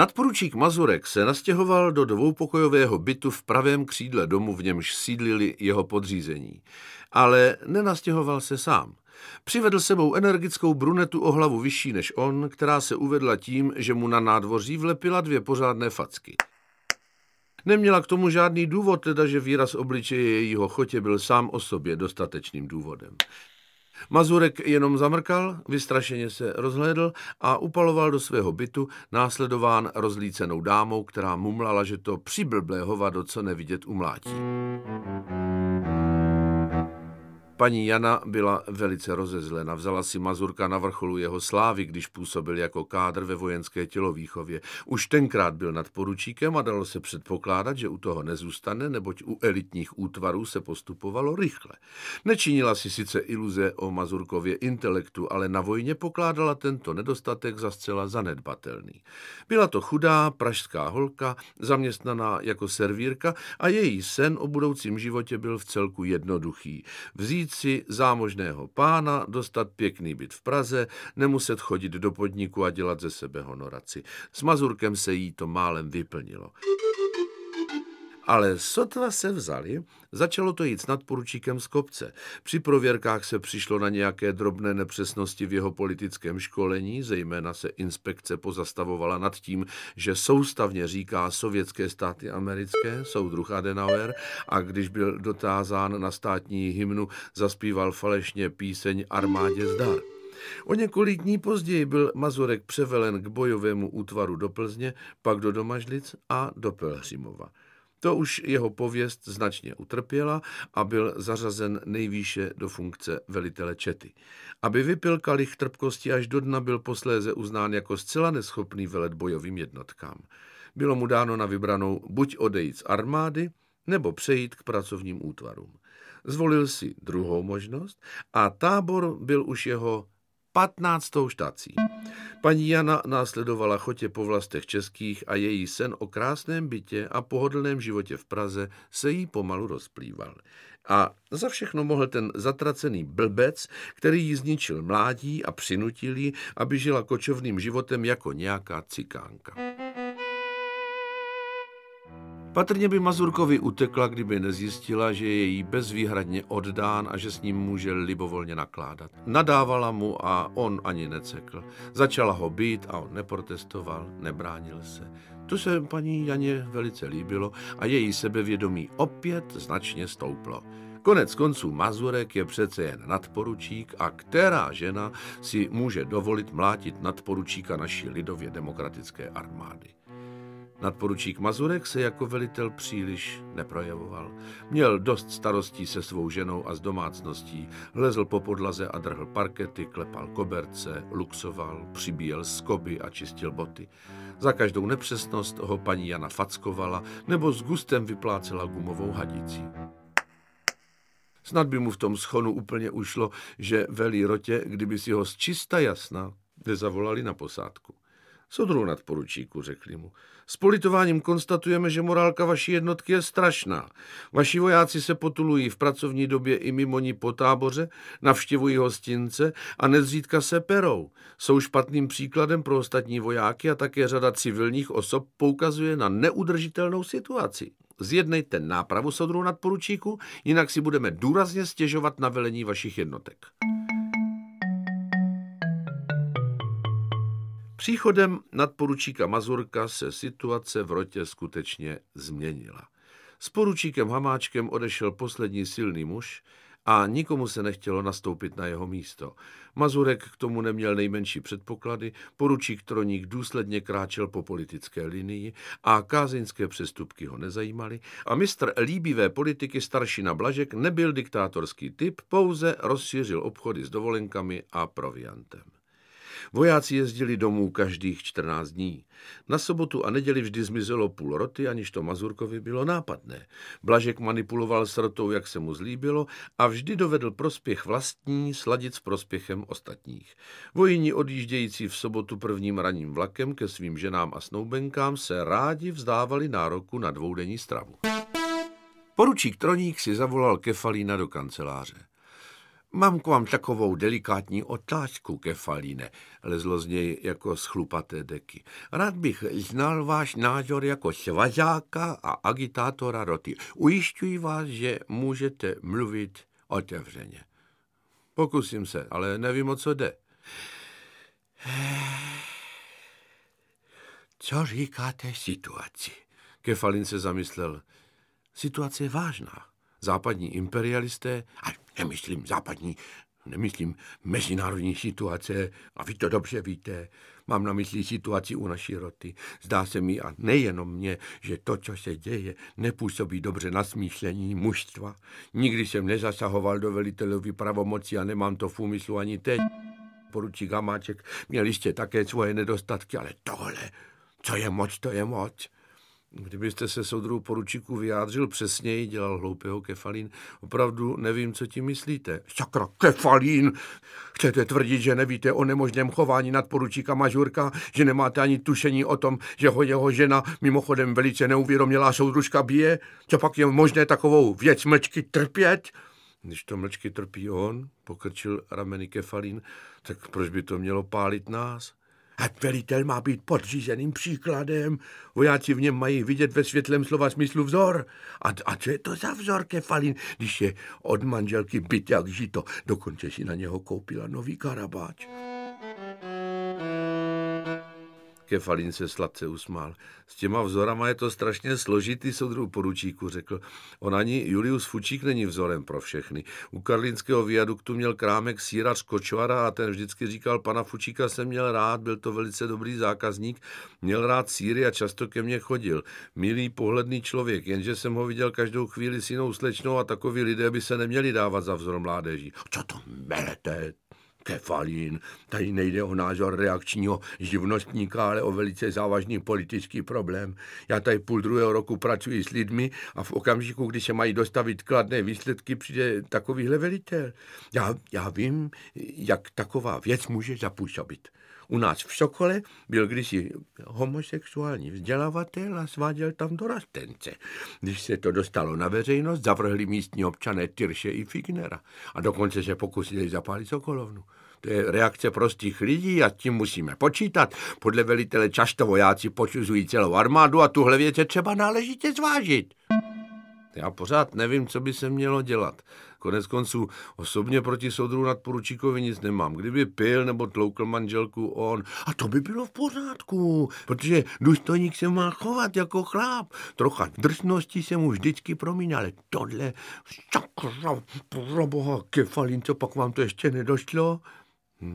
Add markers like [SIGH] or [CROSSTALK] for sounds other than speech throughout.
Nadporučík Mazurek se nastěhoval do dvoupokojového bytu v pravém křídle domu, v němž sídlili jeho podřízení. Ale nenastěhoval se sám. Přivedl sebou energickou brunetu o hlavu vyšší než on, která se uvedla tím, že mu na nádvoří vlepila dvě pořádné facky. Neměla k tomu žádný důvod, teda že výraz obličeje jejího chotě byl sám o sobě dostatečným důvodem. Mazurek jenom zamrkal, vystrašeně se rozhlédl a upaloval do svého bytu, následován rozlícenou dámou, která mumlala, že to přiblblé hovado, co nevidět umlátí. Paní Jana byla velice rozezlena. Vzala si Mazurka na vrcholu jeho slávy, když působil jako kádr ve vojenské tělovýchově. Už tenkrát byl nad poručíkem a dalo se předpokládat, že u toho nezůstane, neboť u elitních útvarů se postupovalo rychle. Nečinila si sice iluze o Mazurkově intelektu, ale na vojně pokládala tento nedostatek za zcela zanedbatelný. Byla to chudá pražská holka, zaměstnaná jako servírka a její sen o budoucím životě byl v celku jednoduchý. Vzít najít si zámožného pána, dostat pěkný byt v Praze, nemuset chodit do podniku a dělat ze sebe honoraci. S Mazurkem se jí to málem vyplnilo. Ale sotva se vzali, začalo to jít s nadporučíkem z kopce. Při prověrkách se přišlo na nějaké drobné nepřesnosti v jeho politickém školení, zejména se inspekce pozastavovala nad tím, že soustavně říká sovětské státy americké, soudruh Adenauer, a když byl dotázán na státní hymnu, zaspíval falešně píseň Armádě zdar. O několik dní později byl Mazurek převelen k bojovému útvaru do Plzně, pak do Domažlic a do Pelhřimova. To už jeho pověst značně utrpěla a byl zařazen nejvýše do funkce velitele čety. Aby vypil kalich trpkosti až do dna, byl posléze uznán jako zcela neschopný velet bojovým jednotkám. Bylo mu dáno na vybranou buď odejít z armády, nebo přejít k pracovním útvarům. Zvolil si druhou možnost a tábor byl už jeho patnáctou štací. Paní Jana následovala chotě po vlastech českých a její sen o krásném bytě a pohodlném životě v Praze se jí pomalu rozplýval. A za všechno mohl ten zatracený blbec, který jí zničil mládí a přinutil jí, aby žila kočovným životem jako nějaká cikánka. Patrně by Mazurkovi utekla, kdyby nezjistila, že je jí bezvýhradně oddán a že s ním může libovolně nakládat. Nadávala mu a on ani necekl. Začala ho být a on neprotestoval, nebránil se. To se paní Janě velice líbilo a její sebevědomí opět značně stouplo. Konec konců Mazurek je přece jen nadporučík a která žena si může dovolit mlátit nadporučíka naší lidově demokratické armády. Nadporučík Mazurek se jako velitel příliš neprojavoval. Měl dost starostí se svou ženou a s domácností. Lezl po podlaze a drhl parkety, klepal koberce, luxoval, přibíjel skoby a čistil boty. Za každou nepřesnost ho paní Jana fackovala nebo s gustem vyplácela gumovou hadicí. Snad by mu v tom schonu úplně ušlo, že velí rotě, kdyby si ho z čista jasna nezavolali na posádku. Sodru nadporučíku, řekli mu. S politováním konstatujeme, že morálka vaší jednotky je strašná. Vaši vojáci se potulují v pracovní době i mimo ní po táboře, navštěvují hostince a nezřídka se perou. Jsou špatným příkladem pro ostatní vojáky a také řada civilních osob poukazuje na neudržitelnou situaci. Zjednejte nápravu sodru nadporučíku, jinak si budeme důrazně stěžovat na velení vašich jednotek. Příchodem nadporučíka Mazurka se situace v rotě skutečně změnila. S poručíkem Hamáčkem odešel poslední silný muž a nikomu se nechtělo nastoupit na jeho místo. Mazurek k tomu neměl nejmenší předpoklady, poručík Troník důsledně kráčel po politické linii a kázeňské přestupky ho nezajímaly a mistr líbivé politiky staršina Blažek nebyl diktátorský typ, pouze rozšířil obchody s dovolenkami a proviantem. Vojáci jezdili domů každých 14 dní. Na sobotu a neděli vždy zmizelo půl roty, aniž to Mazurkovi bylo nápadné. Blažek manipuloval s rotou, jak se mu zlíbilo a vždy dovedl prospěch vlastní sladit s prospěchem ostatních. Vojini odjíždějící v sobotu prvním ranním vlakem ke svým ženám a snoubenkám se rádi vzdávali nároku na dvoudenní stravu. Poručík Troník si zavolal Kefalína do kanceláře. Mám k vám takovou delikátní otázku, Kefalíne, lezlo z něj jako z chlupaté deky. Rád bych znal váš názor jako svazáka a agitátora roty. Ujišťuji vás, že můžete mluvit otevřeně. Pokusím se, ale nevím, o co jde. [SIGHS] Co říkáte situaci? Kefalin se zamyslel. Situace je vážná. Západní imperialisté, a nemyslím západní, nemyslím mezinárodní situace, a vy to dobře víte, mám na mysli situaci u naší roty. Zdá se mi, a nejenom mě, že to, co se děje, nepůsobí dobře na smýšlení mužstva. Nikdy jsem nezasahoval do velitelovy pravomoci a nemám to v úmyslu ani teď. Poručík Hamáček měl jistě také svoje nedostatky, ale tohle, co je moc, to je moc. Kdybyste se soudru poručíku vyjádřil přesněji, dělal hloupého kefalín, opravdu nevím, co tím myslíte. Sakra, kefalín! Chcete tvrdit, že nevíte o nemožném chování nadporučíka Mažurka, že nemáte ani tušení o tom, že ho jeho žena mimochodem velice neuvědomělá soudružka bije? Co pak je možné takovou věc mlčky trpět? Když to mlčky trpí on, pokrčil rameny kefalín, tak proč by to mělo pálit nás? A velitel má být podřízeným příkladem. Vojáci v něm mají vidět ve světlém slova smyslu vzor. A, a co je to za vzor, Kefalin, když je od manželky byt jak žito? Dokonce si na něho koupila nový karabáč. Kefalín se sladce usmál. S těma vzorama je to strašně složitý, soudru poručíku, řekl. On ani Julius Fučík není vzorem pro všechny. U karlínského viaduktu měl krámek sírař Kočvara a ten vždycky říkal, pana Fučíka jsem měl rád, byl to velice dobrý zákazník, měl rád síry a často ke mně chodil. Milý, pohledný člověk, jenže jsem ho viděl každou chvíli s jinou slečnou a takoví lidé by se neměli dávat za vzor mládeží. Co to melete? Kefalín. Tady nejde o názor reakčního živnostníka, ale o velice závažný politický problém. Já tady půl druhého roku pracuji s lidmi a v okamžiku, kdy se mají dostavit kladné výsledky, přijde takovýhle velitel. Já, já vím, jak taková věc může zapůsobit. U nás v Sokole byl kdysi homosexuální vzdělavatel a sváděl tam dorastence. Když se to dostalo na veřejnost, zavrhli místní občané Tyrše i Fignera a dokonce se pokusili zapálit Sokolovnu. To je reakce prostých lidí a tím musíme počítat. Podle velitele často vojáci počuzují celou armádu a tuhle věc je třeba náležitě zvážit. Já pořád nevím, co by se mělo dělat. Konec konců osobně proti soudru nadporučíkovi nic nemám. Kdyby pil nebo tloukl manželku on, a to by bylo v pořádku, protože důstojník se má chovat jako chlap. Trocha drsnosti se mu vždycky promíná, ale tohle, sakra, pro boha, kefalín, co pak vám to ještě nedošlo?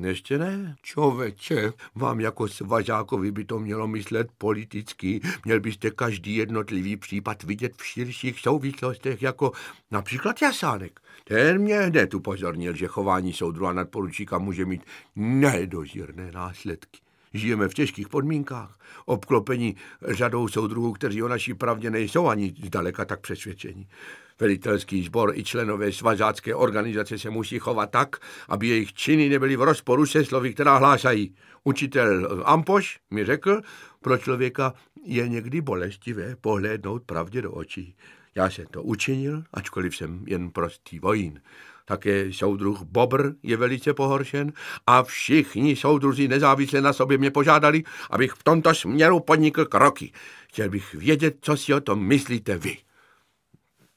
Ještě ne, čověče, vám jako svažákovi by to mělo myslet politicky. Měl byste každý jednotlivý případ vidět v širších souvislostech, jako například Jasánek. Ten mě hned upozornil, že chování soudru a nadporučíka může mít nedožírné následky. Žijeme v těžkých podmínkách, obklopení řadou soudruhů, kteří o naší pravdě nejsou ani zdaleka tak přesvědčení. Velitelský sbor i členové svazácké organizace se musí chovat tak, aby jejich činy nebyly v rozporu se slovy, která hlásají. Učitel Ampoš mi řekl, pro člověka je někdy bolestivé pohlédnout pravdě do očí. Já jsem to učinil, ačkoliv jsem jen prostý vojín. Také soudruh Bobr je velice pohoršen a všichni soudruzi nezávisle na sobě mě požádali, abych v tomto směru podnikl kroky. Chtěl bych vědět, co si o tom myslíte vy.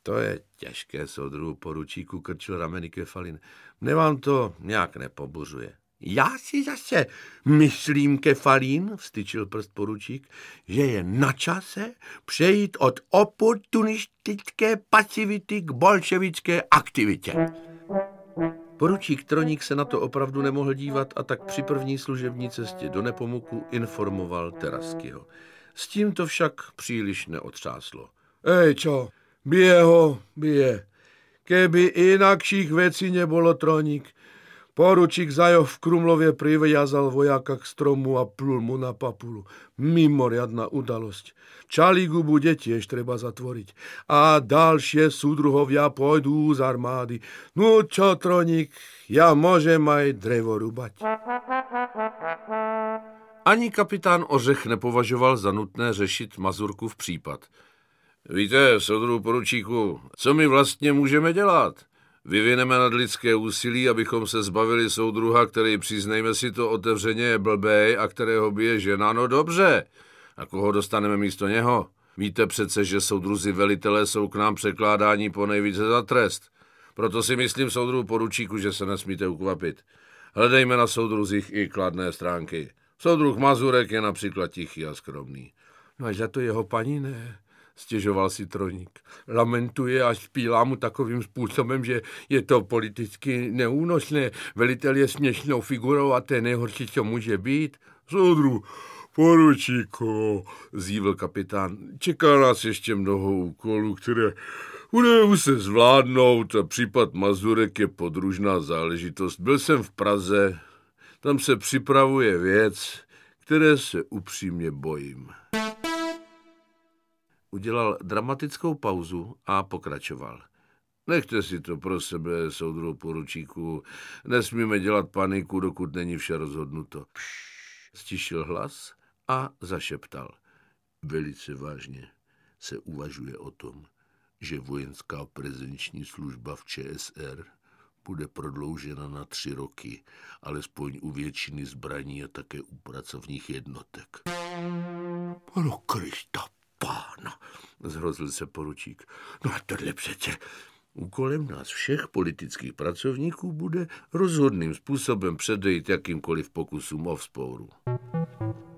To je těžké, soudruhu poručíku, krčil rameny Kefalin. Mne vám to nějak nepobuřuje. Já si zase myslím, Kefalín, vstyčil prst poručík, že je na čase přejít od oportunistické pasivity k bolševické aktivitě. Poručík Troník se na to opravdu nemohl dívat a tak při první služební cestě do Nepomuku informoval Teraskyho. S tím to však příliš neotřáslo. Ej, čo, bije ho, bije. Keby inakších věcí nebylo Troník, Poručík Zajov v Krumlově priviazal vojáka k stromu a plul mu na papulu. Mimoriadná udalosť. Čaligubu tiež treba zatvoriť. A dalšie súdruhovia pôjdu z armády. No čo, Troník, ja môžem aj drevo rubať. Ani kapitán Ořech nepovažoval za nutné řešit Mazurku v případ. Víte, soudru poručíku, co my vlastně můžeme dělat? Vyvineme nadlidské úsilí, abychom se zbavili soudruha, který, přiznejme si to otevřeně, je blbej a kterého bije žena. No dobře. A koho dostaneme místo něho? Víte přece, že soudruzi velitelé jsou k nám překládání po nejvíce za trest. Proto si myslím, soudru poručíku, že se nesmíte ukvapit. Hledejme na soudruzích i kladné stránky. Soudruh Mazurek je například tichý a skromný. No a za to jeho paní ne, stěžoval si Troník. Lamentuje a špílá mu takovým způsobem, že je to politicky neúnosné. Velitel je směšnou figurou a to je nejhorší, co může být. Soudru, poručíku, zívil kapitán, čeká nás ještě mnoho úkolů, které bude se zvládnout a případ Mazurek je podružná záležitost. Byl jsem v Praze, tam se připravuje věc, které se upřímně bojím. Udělal dramatickou pauzu a pokračoval. Nechte si to pro sebe, soudru poručíku. Nesmíme dělat paniku, dokud není vše rozhodnuto. Stišil hlas a zašeptal. Velice vážně se uvažuje o tom, že vojenská prezenční služba v ČSR bude prodloužena na tři roky, alespoň u většiny zbraní a také u pracovních jednotek. Pro Krista pána, zhrozil se poručík. No a tohle přece Úkolem nás všech politických pracovníků bude rozhodným způsobem předejít jakýmkoliv pokusům o vzpouru.